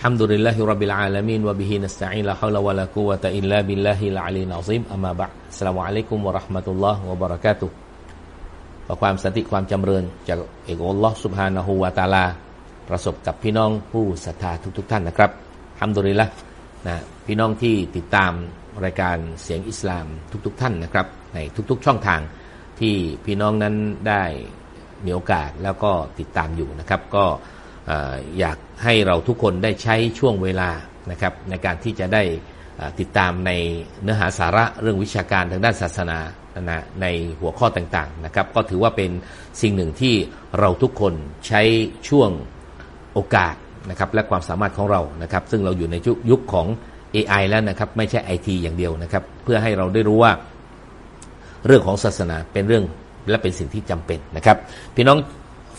الحمد لله رب العالمين وبه نستعين لا حول ولا قوة إلا بالله العلي العظيم أما بعد السلام عليكم ورحمة الله وبركاته ขอความสันติความจำเริญจากเอกอัลลอฮ์ سبحانه ะฮูวาตาลประสบกับพี่น้องผู้ศรัทธาทุก ๆ ท่านนะครับฮัมดุลิละนะพี่น้องที่ติดตามรายการเสียงอิสลามทุก ๆ ท่านนะครับ ในทุก ๆ ช่องทางที่พี่น้องนั้นได้มีโอกาสแล้วก็ติดตามอยู่นะครับ ก็ อยากให้เราทุกคนได้ใช้ช่วงเวลานะครับในการที่จะได้ติดตามในเนื้อหาสาระเรื่องวิชาการทางด้านศาสนานะในหัวข้อต่างๆนะครับ ก็ถือว่าเป็นสิ่งหนึ่งที่เราทุกคนใช้ช่วงโอกาสนะครับและความสามารถของเรานะครับ ซึ่งเราอยู่ในยุคของ AI แล้วนะครับไม่ใช่ IT อย่างเดียวนะครับ เพื่อให้เราได้รู้ว่าเรื่องของศาสนาเป็นเรื่องและเป็นสิ่งที่จำเป็นนะครับ พี่น้อง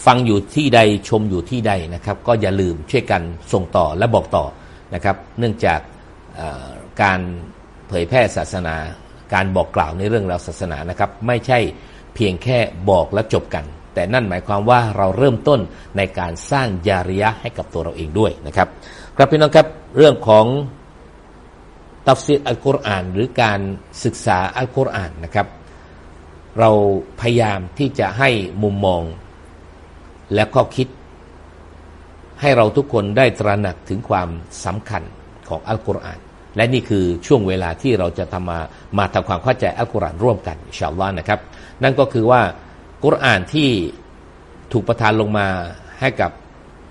ฟังอยู่ที่ใดชมอยู่ที่ใดนะครับ ก็อย่าลืมช่วยกันส่งต่อและบอกต่อนะครับ เนื่องจากการเผยแพร่ศาสนา การบอกกล่าวในเรื่องราวศาสนานะครับ ไม่ใช่เพียงแค่บอกและจบกัน แต่นั่นหมายความว่าเราเริ่มต้นในการสร้างยาริยะให้กับตัวเราเองด้วยนะครับ ครับพี่น้องครับเรื่องของตัฟซีดอัลกุรอานหรือการศึกษาอัลกุรอานนะครับ เราพยายามที่จะให้มุมมอง และข้อคิด ให้เราทุกคนได้ตระหนักถึงความสำคัญของอัลกุรอาน และนี่คือช่วงเวลาที่เราจะทำมามาทำความเข้าใจอัลกุรอานร่วมกันชาอัลลอฮ์นะครับ นั่นก็คือว่ากุรอานที่ถูกประทานลงมาให้กับ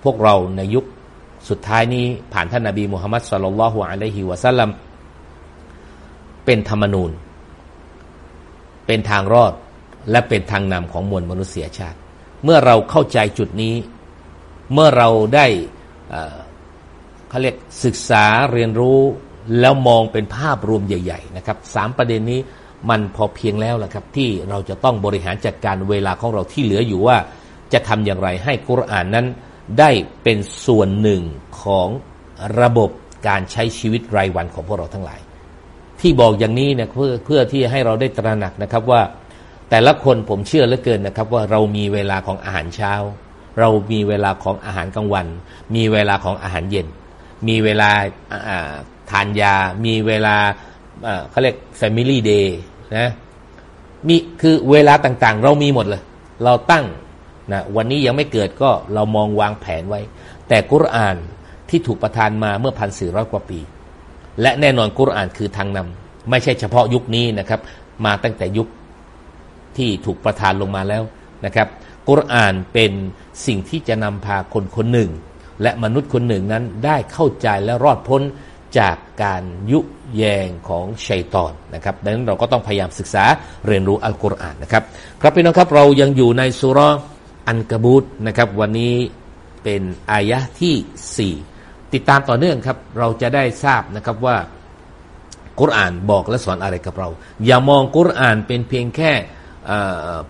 พวกเราในยุคสุดท้ายนี้ผ่านท่านนาบีมุฮัมมัดสุลลัลฮุอะลัยฮิวะสัลลัมเป็นธรรมนูญ เป็นทางรอดและเป็นทางนำของมวลมนุษยชาติ เมื่อเราเข้าใจจุดนี้ เมื่อเราได้เขาเรียกศึกษาเรียนรู้แล้วมองเป็นภาพรวมใหญ่ ๆ นะครับสามประเด็นนี้มันพอเพียงแล้วแหละครับ ที่เราจะต้องบริหารจัดการเวลาของเราที่เหลืออยู่ว่า จะทำอย่างไรให้กุรอานนั้น ได้เป็นส่วนหนึ่งของระบบการใช้ชีวิตรายวันของพวกเราทั้งหลาย ที่บอกอย่างนี้เนี่ยเพื่อเพื่อที่ให้เราได้ตระหนักนะครับว่า แต่ละคนผมเชื่อเหลือเกินนะครับ ว่าเรามีเวลาของอาหารเช้า เรามีเวลาของอาหารกลางวัน มีเวลาของอาหารเย็น มีเวลาทานยา มีเวลาเขาเรียก Family Day นะมีคือเวลาต่างๆ เรามีหมดเลย เราตั้งนะวันนี้ยังไม่เกิดก็เรามองวางแผนไว้ แต่กุรอานที่ถูกประทานมาเมื่อพันสี่ร้อยกว่าปี และแน่นอนกุรอานคือทางนำไม่ใช่เฉพาะยุคนี้นะครับ มาตั้งแต่ยุค ที่ถูกประทานลงมาแล้วนะครับ กุรอานเป็นสิ่งที่จะนำพาคนคนหนึ่ง และมนุษย์คนหนึ่งนั้นได้เข้าใจและรอดพ้นจากการยุแยงของชัยตอนนะครับ ดังนั้นเราก็ต้องพยายามศึกษาเรียนรู้อัลกุรอานนะครับ ครับพี่น้องครับเรายังอยู่ในสุรอันกบูตนะครับ วันนี้เป็นอายะที่ 4 ติดตามต่อเนื่องครับ เราจะได้ทราบนะครับว่ากุรอานบอกและสอนอะไรกับเรา อย่ามองกุรอานเป็นเพียงแค่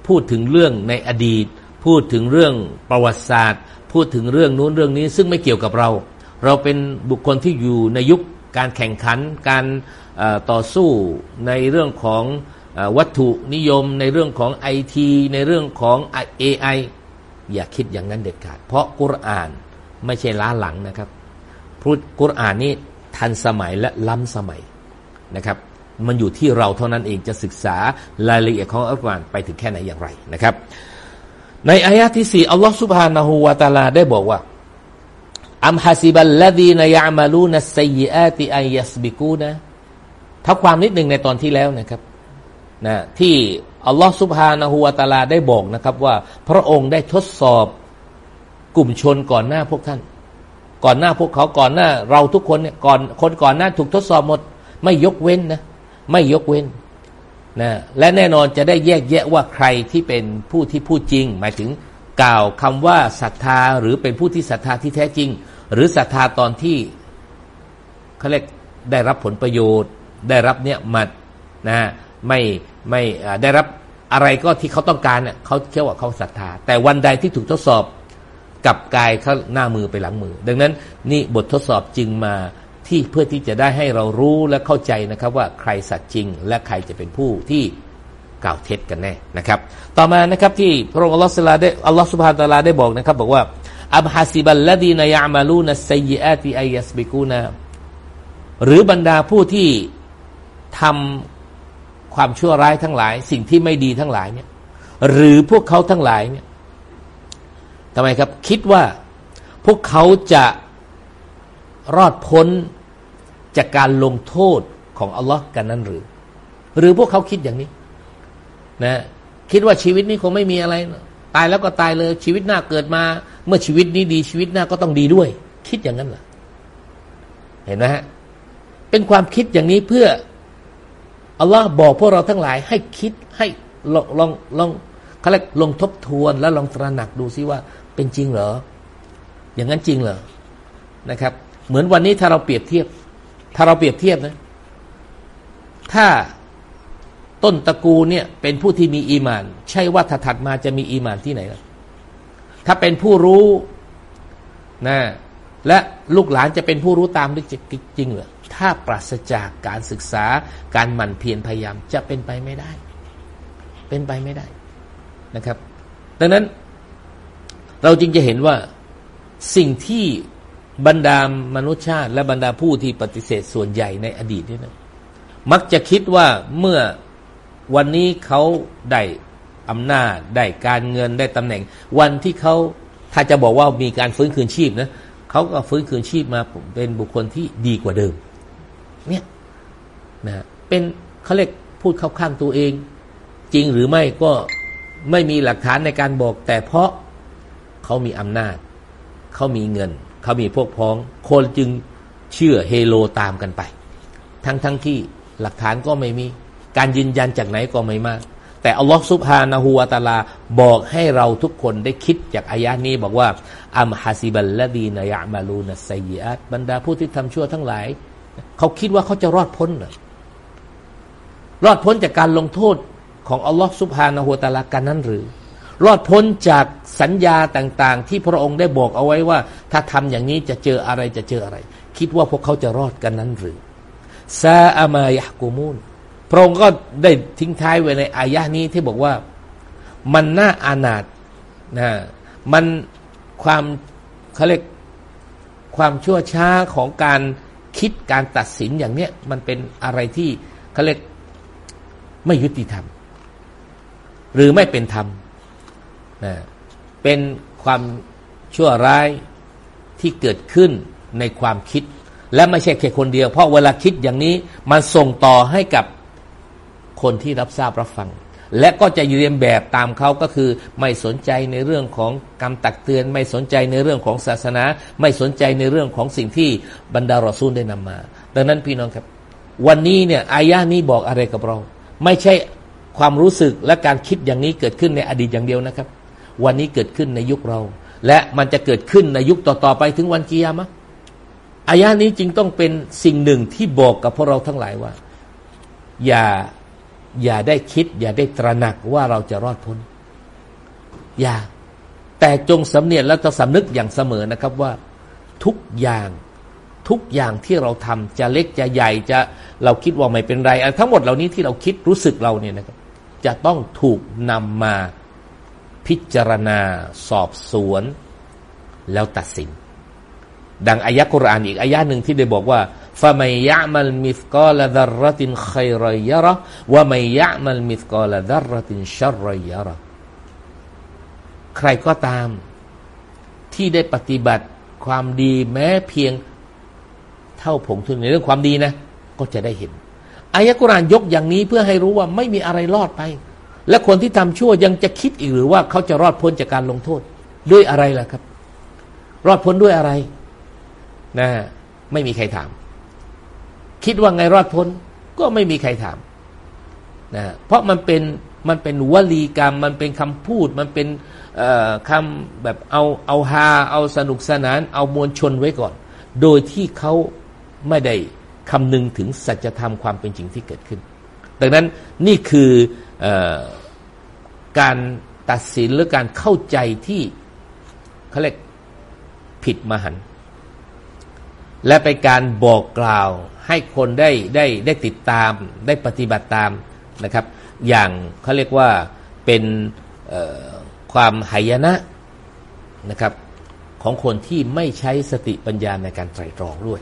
พูดถึงเรื่องในอดีต พูดถึงเรื่องประวัติศาสตร์ พูดถึงเรื่องนู้นเรื่องนี้ซึ่งไม่เกี่ยวกับเรา เราเป็นบุคคลที่อยู่ในยุคการแข่งขัน การต่อสู้ในเรื่องของวัตถุนิยม ในเรื่องของไอทีในเรื่องของ AI อย่าคิดอย่างนั้นเด็ดขาด เพราะกุรอานไม่ใช่ล้าหลังนะครับพูดกุรอานนี่ทันสมัยและล้ำสมัยนะครับ มันอยู่ที่เราเท่านั้นเองจะศึกษารายละเอียดของอัลกุรอานไปถึงแค่ไหนอย่างไรนะครับ ในอายะที่สี่อัลลอฮฺสุบฮานะฮูวาตาลาได้บอกว่าอัมฮัซิบัลลดีนยามาลูนัสซัยอาติอัยัสบิกูนะทับความนิดหนึ่งในตอนที่แล้วนะครับนะที่อัลลอฮฺสุบฮานะฮูวาตาลาได้บอกนะครับว่า พระองค์ได้ทดสอบกลุ่มชนก่อนหน้าพวกท่าน ก่อนหน้าพวกเขาก่อนหน้า เราทุกคนเนี่ยก่อนคนก่อนหน้าถูกทดสอบหมด ไม่ยกเว้นนะ ไม่ยกเว้นนะและแน่นอนจะได้แยกแยะว่าใครที่เป็นผู้ที่พูดจริง หมายถึงกล่าวคำว่าศรัทธาหรือเป็นผู้ที่ศรัทธาที่แท้จริง หรือศรัทธาตอนที่เขาเรียกได้รับผลประโยชน์ ได้รับเนี่ยมัดนะไม่ไม่ได้รับอะไรก็ที่เขาต้องการเนี่ยเขาเชื่อว่าเขาศรัทธา แต่วันใดที่ถูกทดสอบกับกายเขาหน้ามือไปหลังมือ ดังนั้นนี่บททดสอบจึงมา ที่เพื่อที่จะได้ให้เรารู้และเข้าใจนะครับว่าใครสัตย์จริง และใครจะเป็นผู้ที่กล่าวเท็จกันแน่นะครับ ต่อมานะครับที่พระองค์อัลลอฮฺสุลาได้อัลลอฮฺสุบฮานตะลาได้บอกนะครับ บอกว่าอับฮาซิบัลละดีนยามาลูนัสไซยอาติอยัสบิกูนาหรือบรรดาผู้ที่ทำความชั่วร้ายทั้งหลาย สิ่งที่ไม่ดีทั้งหลายเนี่ย หรือพวกเขาทั้งหลายเนี่ยทำไมครับ คิดว่าพวกเขาจะรอดพ้น จากการลงโทษของอัลลอฮ์กันนั้นหรือ หรือพวกเขาคิดอย่างนี้นะคิดว่าชีวิตนี้คงไม่มีอะไร ตายแล้วก็ตายเลยชีวิตหน้าเกิดมา เมื่อชีวิตนี้ดีชีวิตหน้าก็ต้องดีด้วย คิดอย่างนั้นเหรอเห็นไหมฮะเป็นความคิดอย่างนี้เพื่ออัลลอฮ์บอกพวกเราทั้งหลายให้คิดให้ลองลองลองเขาเรียกลงทบทวนแล้วลองตระหนักดูซิว่าเป็นจริงเหรอ อย่างนั้นจริงเหรอนะครับ เหมือนวันนี้ถ้าเราเปรียบเทียบ ถ้าเราเปรียบเทียบนะ ถ้าต้นตระกูลเนี่ย เป็นผู้ที่มีอีมาน ใช่ว่าถัดมาจะมีอีมานที่ไหนล่ะถ้าเป็นผู้รู้นะและลูกหลานจะเป็นผู้รู้ตามได้จริงเหรอถ้าปราศจากการศึกษาการหมั่นเพียรพยายามจะเป็นไปไม่ได้ เป็นไปไม่ได้นะครับ ดังนั้นเราจึงจะเห็นว่าสิ่งที่ บรรดามนุษยชาติ และบรรดาผู้ที่ปฏิเสธส่วนใหญ่ในอดีตนี่นะมักจะคิดว่าเมื่อวันนี้เขาได้อำนาจได้การเงินได้ตำแหน่ง วันที่เขาถ้าจะบอกว่ามีการฟื้นคืนชีพนะเขาก็ฟื้นคืนชีพมาเป็นบุคคลที่ดีกว่าเดิม เนี่ยนะเป็นเขาเรียกพูดเข้าข้างตัวเอง จริงหรือไม่ก็ไม่มีหลักฐานในการบอก แต่เพราะเขามีอำนาจ เขามีเงิน เขามีพวกพ้อง คนจึงเชื่อเฮโลตามกันไป ทั้งทั้งที่หลักฐานก็ไม่มี การยืนยันจากไหนก็ไม่มาแต่อัลลอฮฺซุบฮานะฮูวาตาลาบอกให้เราทุกคนได้คิดจากอายะนี้บอกว่าอัมฮาซิบัลละดีนยะมาลูนัสไซยอัตบรรดาผู้ที่ทำชั่วทั้งหลาย เขาคิดว่าเขาจะรอดพ้นเหรอรอดพ้นจากการลงโทษของอัลลอฮฺซุบฮานะฮูวาตาลากันนั้นหรือ รอดพ้นจากสัญญาต่าง ๆ ที่พระองค์ได้บอกเอาไว้ว่า ถ้าทำอย่างนี้จะเจออะไรจะเจออะไร คิดว่าพวกเขาจะรอดกันนั้นหรือซาอามายะกูมูนพระองค์ก็ได้ทิ้งท้ายไว้ในอายะนี้ที่บอกว่ามันน่าอานาถนะมันความเขาเรียกความชั่วช้าของการคิดการตัดสินอย่างเนี้ยมันเป็นอะไรที่เขาเรียกไม่ยุติธรรม หรือไม่เป็นธรรม นะเป็นความชั่วร้ายที่เกิดขึ้นในความคิด และไม่ใช่แค่คนเดียว เพราะเวลาคิดอย่างนี้มันส่งต่อให้กับคนที่รับทราบรับฟัง และก็จะเรียนแบบตามเขาก็คือ ไม่สนใจในเรื่องของกรรมตักเตือน ไม่สนใจในเรื่องของศาสนา ไม่สนใจในเรื่องของสิ่งที่บรรดารอซูลได้นำมา ดังนั้นพี่น้องครับ วันนี้เนี่ยอายะนี้บอกอะไรกับเรา ไม่ใช่ความรู้สึกและการคิดอย่างนี้เกิดขึ้นในอดีตอย่างเดียวนะครับ วันนี้เกิดขึ้นในยุคเรา และมันจะเกิดขึ้นในยุคต่อๆไปถึงวันกิยามะอายะนี้จึงต้องเป็นสิ่งหนึ่งที่บอกกับพวกเราทั้งหลายว่า อย่าอย่าได้คิด อย่าได้ตระหนักว่าเราจะรอดพ้น อย่า แต่จงสำเนียนแล้วจะสำนึกอย่างเสมอนะครับว่า ทุกอย่างทุกอย่างที่เราทำจะเล็กจะใหญ่จะเราคิดว่าไม่เป็นไร ทั้งหมดเหล่านี้ที่เราคิดรู้สึกเราเนี่ยนะครับ จะต้องถูกนำมา พิจารณา สอบสวน แล้วตัดสิน ดังอายะกุรอานอีกอายะหนึ่งที่ได้บอกว่าฟะมัยะมัลมิสกอลดารตินขัยรยะระวะมัยยะมัลมิสกอลดารตินชัรยะระใครก็ตาม ที่ได้ปฏิบัติความดีแม้เพียงเท่าผงทุนในเรื่องความดีนะ ก็จะได้เห็นอายะกุรานยกอย่างนี้เพื่อให้รู้ว่าไม่มีอะไรรอดไป และคนที่ทำชั่วยังจะคิดอีกหรือว่าเขาจะรอดพ้นจากการลงโทษด้วยอะไรล่ะครับ รอดพ้นด้วยอะไรนะไม่มีใครถาม คิดว่าไงรอดพ้นก็ไม่มีใครถามนะเพราะมันเป็นมันเป็นวลีกรรม มันเป็นคำพูด มันเป็นคำแบบเอาเอาฮาเอาสนุกสนาน เอามวลชนไว้ก่อน โดยที่เขาไม่ได้คำนึงถึงสัจธรรมความเป็นจริงที่เกิดขึ้น ดังนั้นนี่คือ การตัดสินหรือการเข้าใจที่เขาเรียกผิดมหัน และเป็นการบอกกล่าวให้คนได้ได้ได้ติดตามได้ปฏิบัติตามนะครับ อย่างเขาเรียกว่าเป็นความหายนะนะครับ ของคนที่ไม่ใช้สติปัญญาในการไตรตรองด้วย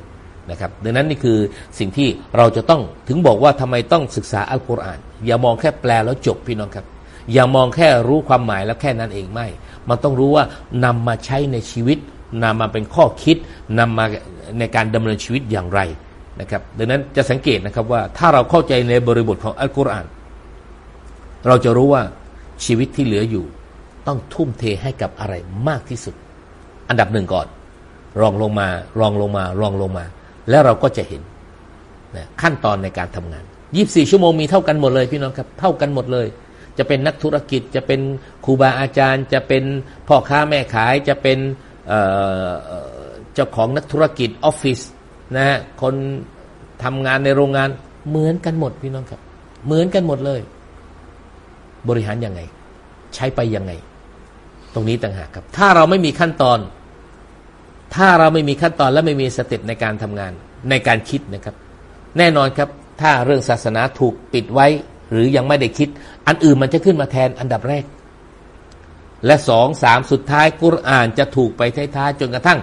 นะครับดังนั้นนี่คือสิ่งที่เราจะต้องถึงบอกว่าทำไมต้องศึกษาอัลกุรอาน อย่ามองแค่แปลแล้วจบพี่น้องครับ อย่ามองแค่รู้ความหมายแล้วแค่นั้นเองไม่ มันต้องรู้ว่านำมาใช้ในชีวิตนำมาเป็นข้อคิดนำมาในการดำเนินชีวิตอย่างไรนะครับดังนั้นจะสังเกตนะครับว่าถ้าเราเข้าใจในบริบทของอัลกุรอาน เราจะรู้ว่าชีวิตที่เหลืออยู่ ต้องทุ่มเทให้กับอะไรมากที่สุด อันดับหนึ่งก่อน รองลงมารองลงมารองลงมา แล้วเราก็จะเห็นนะขั้นตอนในการทำงาน 24 ชั่วโมงมีเท่ากันหมดเลยพี่น้องครับ เท่ากันหมดเลย จะเป็นนักธุรกิจ จะเป็นครูบาอาจารย์ จะเป็นพ่อค้าแม่ขาย จะเป็นเจ้าของนักธุรกิจออฟฟิศนะฮะ คนทำงานในโรงงานเหมือนกันหมดพี่น้องครับ เหมือนกันหมดเลย บริหารยังไง ใช้ไปยังไง ตรงนี้ต่างหากครับ ถ้าเราไม่มีขั้นตอน ถ้าเราไม่มีขั้นตอนและไม่มีสเต็ปในการทำงานในการคิดนะครับ แน่นอนครับถ้าเรื่องศาสนาถูกปิดไว้ หรือยังไม่ได้คิด อันอื่นมันจะขึ้นมาแทนอันดับแรก และสองสามสุดท้ายกุรอานจะถูกไปท้ายๆจนกระทั่ง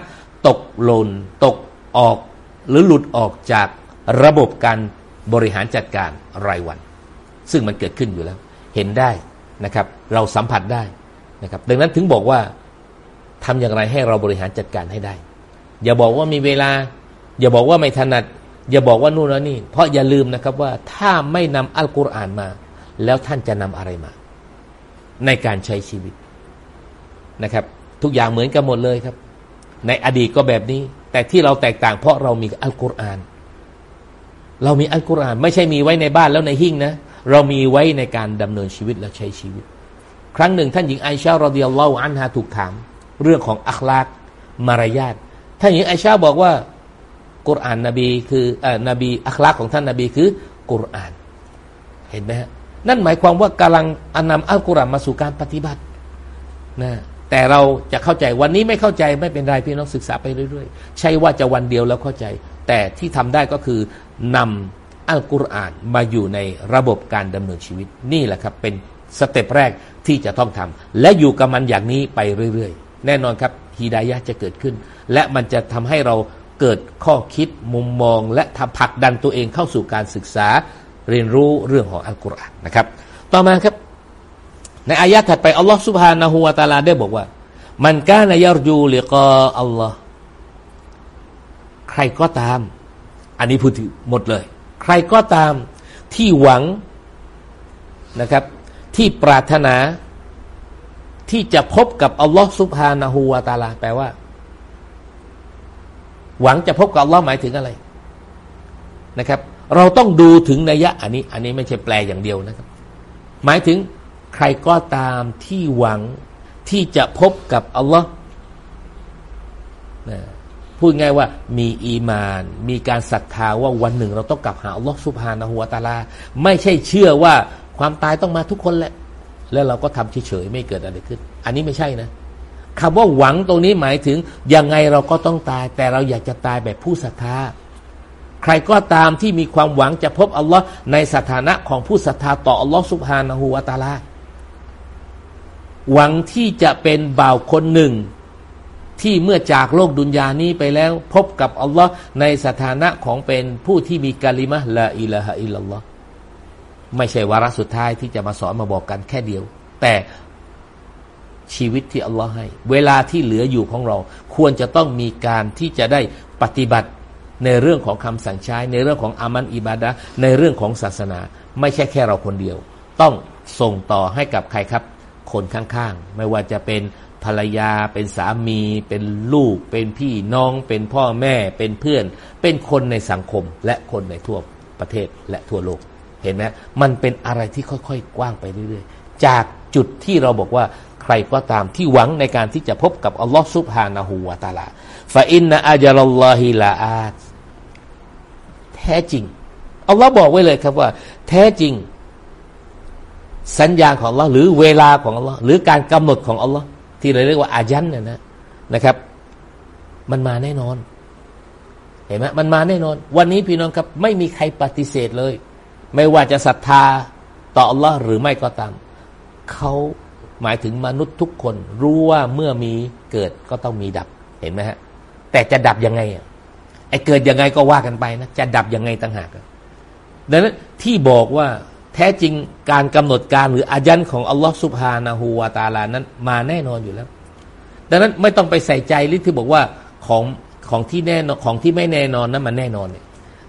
ตกหล่นตกออก หรือหลุดออกจากระบบการบริหารจัดการรายวัน ซึ่งมันเกิดขึ้นอยู่แล้ว เห็นได้นะครับ เราสัมผัสได้นะครับ ดังนั้นถึงบอกว่า ทำอย่างไรให้เราบริหารจัดการให้ได้ อย่าบอกว่ามีเวลา อย่าบอกว่าไม่ถนัด อย่าบอกว่านู่นแล้วนี่ เพราะอย่าลืมนะครับว่าถ้าไม่นำอัลกุรอานมา แล้วท่านจะนำอะไรมา ในการใช้ชีวิตนะครับ ทุกอย่างเหมือนกันหมดเลยครับ ในอดีตก็แบบนี้ แต่ที่เราแตกต่างเพราะเรามีอัลกุรอาน เรามีอัลกุรอาน ไม่ใช่มีไว้ในบ้านแล้วในหิ้งนะ เรามีไว้ในการดำเนินชีวิตและใช้ชีวิต ครั้งหนึ่งท่านหญิงไอชารอดิยัลลอฮุอันฮาถูกถาม เรื่องของอัคลากมารยาทท่านหญิงไอชาบอกว่ากุรอานนบีคืออนบีอัคลากของท่านนบีคือกุรอาน เห็นไหมฮะนั่นหมายความว่ากำลังอนำอัลกุรอานมาสู่การปฏิบัตินะแต่เราจะเข้าใจวันนี้ไม่เข้าใจไม่เป็นไรพี่น้องศึกษาไปเรื่อยๆ ใช่ว่าจะวันเดียวแล้วเข้าใจ แต่ที่ทำได้ก็คือนำอัลกุรอานมาอยู่ในระบบการดำเนินชีวิต นี่แหละครับเป็น step แรกที่จะต้องทำและอยู่กับมันอย่างนี้ไปเรื่อยๆ แน่นอนครับฮีดายะจะเกิดขึ้น และมันจะทำให้เราเกิดข้อคิดมุมมอง และทำผลักดันตัวเองเข้าสู่การศึกษาเรียนรู้เรื่องของอัลกุรอานนะครับ ต่อมาครับ ในอายะถัดไปอัลลอฮ์سبحانه وتعالىได้บอกว่า มันกานายรจูลิกาอัลลอฮ์ใครก็ตาม อันนี้พูดถึงหมดเลย ใครก็ตามที่หวังนะครับ ที่ปรารถนา ที่จะพบกับอัลลอฮ์สุบฮานะฮูวาตาลา แปลว่า หวังจะพบกับอัลลอฮ์หมายถึงอะไรนะครับ เราต้องดูถึงนัยยะ อันนี้ อันนี้ไม่ใช่แปลอย่างเดียวนะครับ หมายถึงใครก็ตามที่หวังที่จะพบกับอัลลอฮ์พูดง่ายว่ามีอีมาน มีการศรัทธาว่าวันหนึ่ง เราต้องกลับหาอัลลอฮ์สุภานะหัวตาลา ไม่ใช่เชื่อว่าความตายต้องมาทุกคนแหละ แล้วเราก็ทำเฉยๆไม่เกิดอะไรขึ้น อันนี้ไม่ใช่นะคำว่าหวังตรงนี้หมายถึงยังไงเราก็ต้องตาย แต่เราอยากจะตายแบบผู้ศรัทธาใครก็ตามที่มีความหวังจะพบอัลลอฮ์ในสถานะของผู้ศรัทธาต่ออัลลอฮ์สุบฮานะฮูวาตาลาหวังที่จะเป็นบ่าวคนหนึ่ง ที่เมื่อจากโลกดุนยานี้ไปแล้ว พบกับอัลลอฮ์ในสถานะของเป็นผู้ที่มีกาลิมะละอิละฮะอิลลัลลอฮ์ ไม่ใช่วาระสุดท้ายที่จะมาสอนมาบอกกันแค่เดียว แต่ชีวิตที่อัลลอฮ์ให้ เวลาที่เหลืออยู่ของเรา ควรจะต้องมีการที่จะได้ปฏิบัติในเรื่องของคำสั่งใช้ ในเรื่องของอามันอิบาดะในเรื่องของศาสนา ไม่ใช่แค่เราคนเดียว ต้องส่งต่อให้กับใครครับ คนข้างๆ ไม่ว่าจะเป็นภรรยา เป็นสามี เป็นลูก เป็นพี่น้อง เป็นพ่อแม่ เป็นเพื่อน เป็นคนในสังคมและคนในทั่วประเทศและทั่วโลก ห็นไหมมันเป็นอะไรที่ค่อยๆกว้างไปเรื่อยๆ จากจุดที่เราบอกว่าใครก็ตามที่หวังในการที่จะพบกับอัลลอฮฺซุบฮานะฮูวาตาลาฟาอินนะอาจารลลอฮิลาอาตแท้จริงอัลลอฮ์บอกไว้เลยครับว่า แท้จริง สัญญาของอัลลอฮ์หรือเวลาของอัลลอฮ์หรือการกำหนดของอัลลอฮ์ที่เราเรียกว่าอายันเนี่ยนะนะครับ มันมาแน่นอน เห็นไหมมันมาแน่นอน วันนี้พี่น้องครับ ไม่มีใครปฏิเสธเลย ไม่ว่าจะศรัทธาต่ออัลลอฮ์หรือไม่ก็ตามเขาหมายถึงมนุษย์ทุกคนรู้ว่าเมื่อมีเกิดก็ต้องมีดับเห็นไหมฮะ แต่จะดับยังไงอะไอ้เกิดยังไงก็ว่ากันไปนะจะดับยังไงต่างหากดังนั้นที่บอกว่าแท้จริงการกำหนดการหรืออายันของอัลลอฮฺสุบฮานาหูวาตาลานั้น มาแน่นอนอยู่แล้ว ดังนั้นไม่ต้องไปใส่ใจหรือที่บอกว่าของของที่แน่นอนของที่ไม่แน่นอนนั้นมันแน่นอนเนี่ย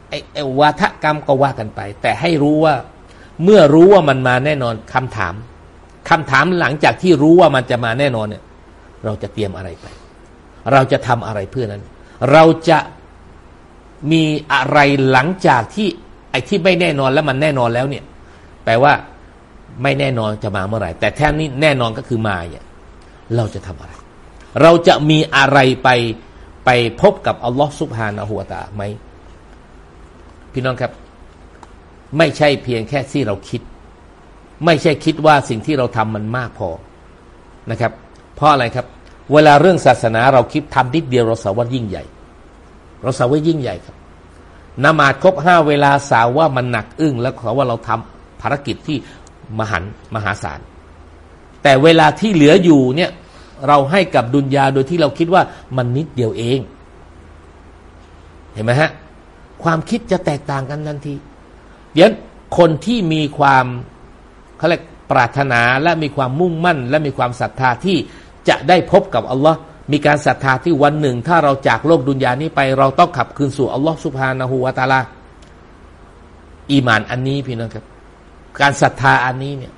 ไอ้ไอ้วาทกรรมก็ว่ากันไป แต่ให้รู้ว่าเมื่อรู้ว่ามันมาแน่นอนคำถามคำถามหลังจากที่รู้ว่ามันจะมาแน่นอนเนี่ย เราจะเตรียมอะไรไป เราจะทำอะไรเพื่อนั้น เราจะมีอะไรหลังจากที่ไอ้ที่ไม่แน่นอนแล้วมันแน่นอนแล้วเนี่ย แปลว่าไม่แน่นอนจะมาเมื่อไหร่ แต่แท้นี้แน่นอนก็คือมาเนี่ยเราจะทำอะไร เราจะมีอะไรไปไปพบกับอัลลอฮฺสุบฮานะฮัวตาไหม พี่น้องครับ ไม่ใช่เพียงแค่ที่เราคิด ไม่ใช่คิดว่าสิ่งที่เราทำมันมากพอนะครับ เพราะอะไรครับ เวลาเรื่องศาสนาเราคิดทำนิดเดียวเราสาว่ายิ่งใหญ่ เราสาว่ายิ่งใหญ่ครับนมาดครบห้าเวลาสาวว่ามันหนักอึ้งแล้วขาว่าเราทำภารกิจที่มหันมหาศาล แต่เวลาที่เหลืออยู่เนี่ยเราให้กับดุนยาโดยที่เราคิดว่ามันนิดเดียวเอง เห็นไหมฮะ ความคิดจะแตกต่างกันทันที เดี๋ยวคนที่มีความเขาเรียกปรารถนาและมีความมุ่งมั่น และมีความศรัทธาที่จะได้พบกับอัลลอฮ์มีการศรัทธาที่วันหนึ่ง ถ้าเราจากโลกดุนยานี้ไป เราต้องขับคืนสู่อัลลอฮ์สุบฮานาหูวาตาลาอีมานอันนี้พี่น้องครับ การศรัทธาอันนี้เนี่ย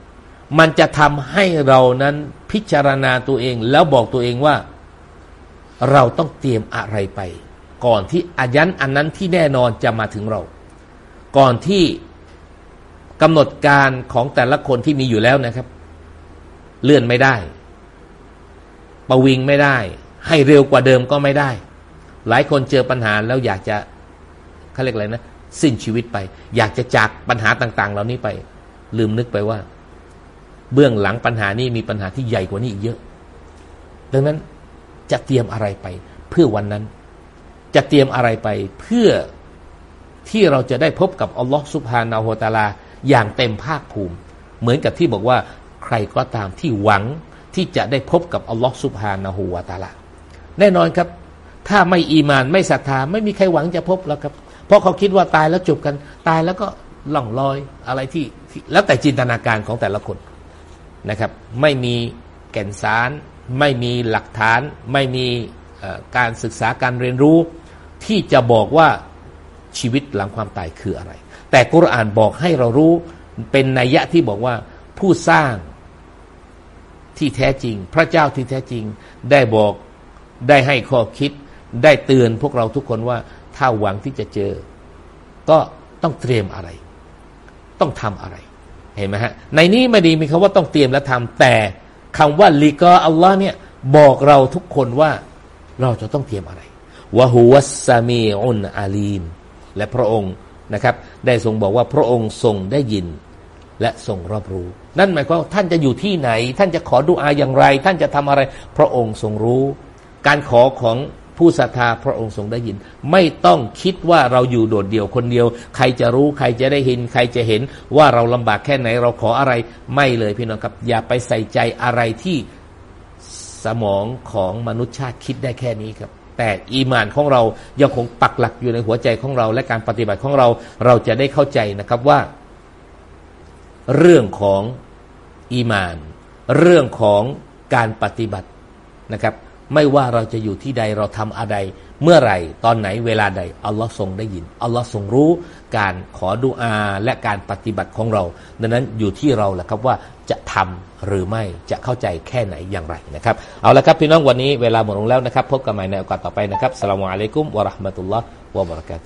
มันจะทำให้เรานั้นพิจารณาตัวเองแล้วบอกตัวเองว่า เราต้องเตรียมอะไรไป ก่อนที่อายันอันนั้นที่แน่นอนจะมาถึงเรา ก่อนที่กำหนดการของแต่ละคนที่มีอยู่แล้วนะครับ เลื่อนไม่ได้ ประวิงไม่ได้ ให้เร็วกว่าเดิมก็ไม่ได้ หลายคนเจอปัญหาแล้วอยากจะเขาเรียกอะไรนะสิ้นชีวิตไป อยากจะจากปัญหาต่าง ๆ เหล่านี้ไป ลืมนึกไปว่า เบื้องหลังปัญหานี้มีปัญหาที่ใหญ่กว่านี้อีกเยอะ ดังนั้นจะเตรียมอะไรไปเพื่อวันนั้น จะเตรียมอะไรไปเพื่อที่เราจะได้พบกับอัลลอฮฺสุบฮานาหัวตาลา อย่างเต็มภาคภูมิ เหมือนกับที่บอกว่าใครก็ตามที่หวังที่จะได้พบกับอัลลอฮฺสุบฮานาหัวตาลา แน่นอนครับ ถ้าไม่อีมานไม่ศรัทธาไม่มีใครหวังจะพบแล้วครับ เพราะเขาคิดว่าตายแล้วจบกัน ตายแล้วก็ล่องลอยอะไรที่ แล้วแต่จินตนาการของแต่ละคนนะครับ ไม่มีแก่นสาร ไม่มีหลักฐาน ไม่มีการศึกษาการเรียนรู้ ที่จะบอกว่าชีวิตหลังความตายคืออะไร แต่กุรอานบอกให้เรารู้เป็นนัยยะที่บอกว่าผู้สร้างที่แท้จริง พระเจ้าที่แท้จริง ได้บอกได้ให้ข้อคิด ได้เตือนพวกเราทุกคนว่า ถ้าหวังที่จะเจอ ก็ต้องเตรียมอะไร ต้องทำอะไร เห็นไหมฮะ ในนี้ไม่ดีมีคำว่าต้องเตรียมและทำแต่คำว่าลีกออัลลอฮ์เนี่ยบอกเราทุกคนว่าเราจะต้องเตรียมอะไร วะฮุวัสซามีอุนอาลีม และพระองค์นะครับ ได้ทรงบอกว่าพระองค์ทรงได้ยิน และทรงรอบรู้ นั่นหมายความว่าท่านจะอยู่ที่ไหน ท่านจะขอดุอาอย่างไร ท่านจะทำอะไร พระองค์ทรงรู้ การขอของผู้ศรัทธาพระองค์ทรงได้ยิน ไม่ต้องคิดว่าเราอยู่โดดเดี่ยวคนเดียว ใครจะรู้ใครจะได้เห็น ใครจะเห็นว่าเราลำบากแค่ไหน เราขออะไรไม่เลยพี่น้องครับ อย่าไปใส่ใจอะไรที่สมองของมนุษยชาติคิดได้แค่นี้ครับ แต่อีมานของเรายังคงปักหลักอยู่ในหัวใจของเรา และการปฏิบัติของเราเราจะได้เข้าใจนะครับว่า เรื่องของอีมาน เรื่องของการปฏิบัตินะครับ ไม่ว่าเราจะอยู่ที่ใดเราทำอะไร เมื่อไหร่ตอนไหนเวลาใดอัลลอฮ์ทรงได้ยินอัลลอฮ์ทรงรู้การขอดุอาและการปฏิบัติของเรา ดังนั้นอยู่ที่เราแหละครับว่าจะทำหรือไม่จะเข้าใจแค่ไหนอย่างไรนะครับ เอาละครับพี่น้องวันนี้เวลาหมดลงแล้วนะครับ พบกันใหม่ในโอกาสต่อไปนะครับสลามอะลัยกุมวะราะห์มะตุลลอฮ์วะบะเราะกาตุ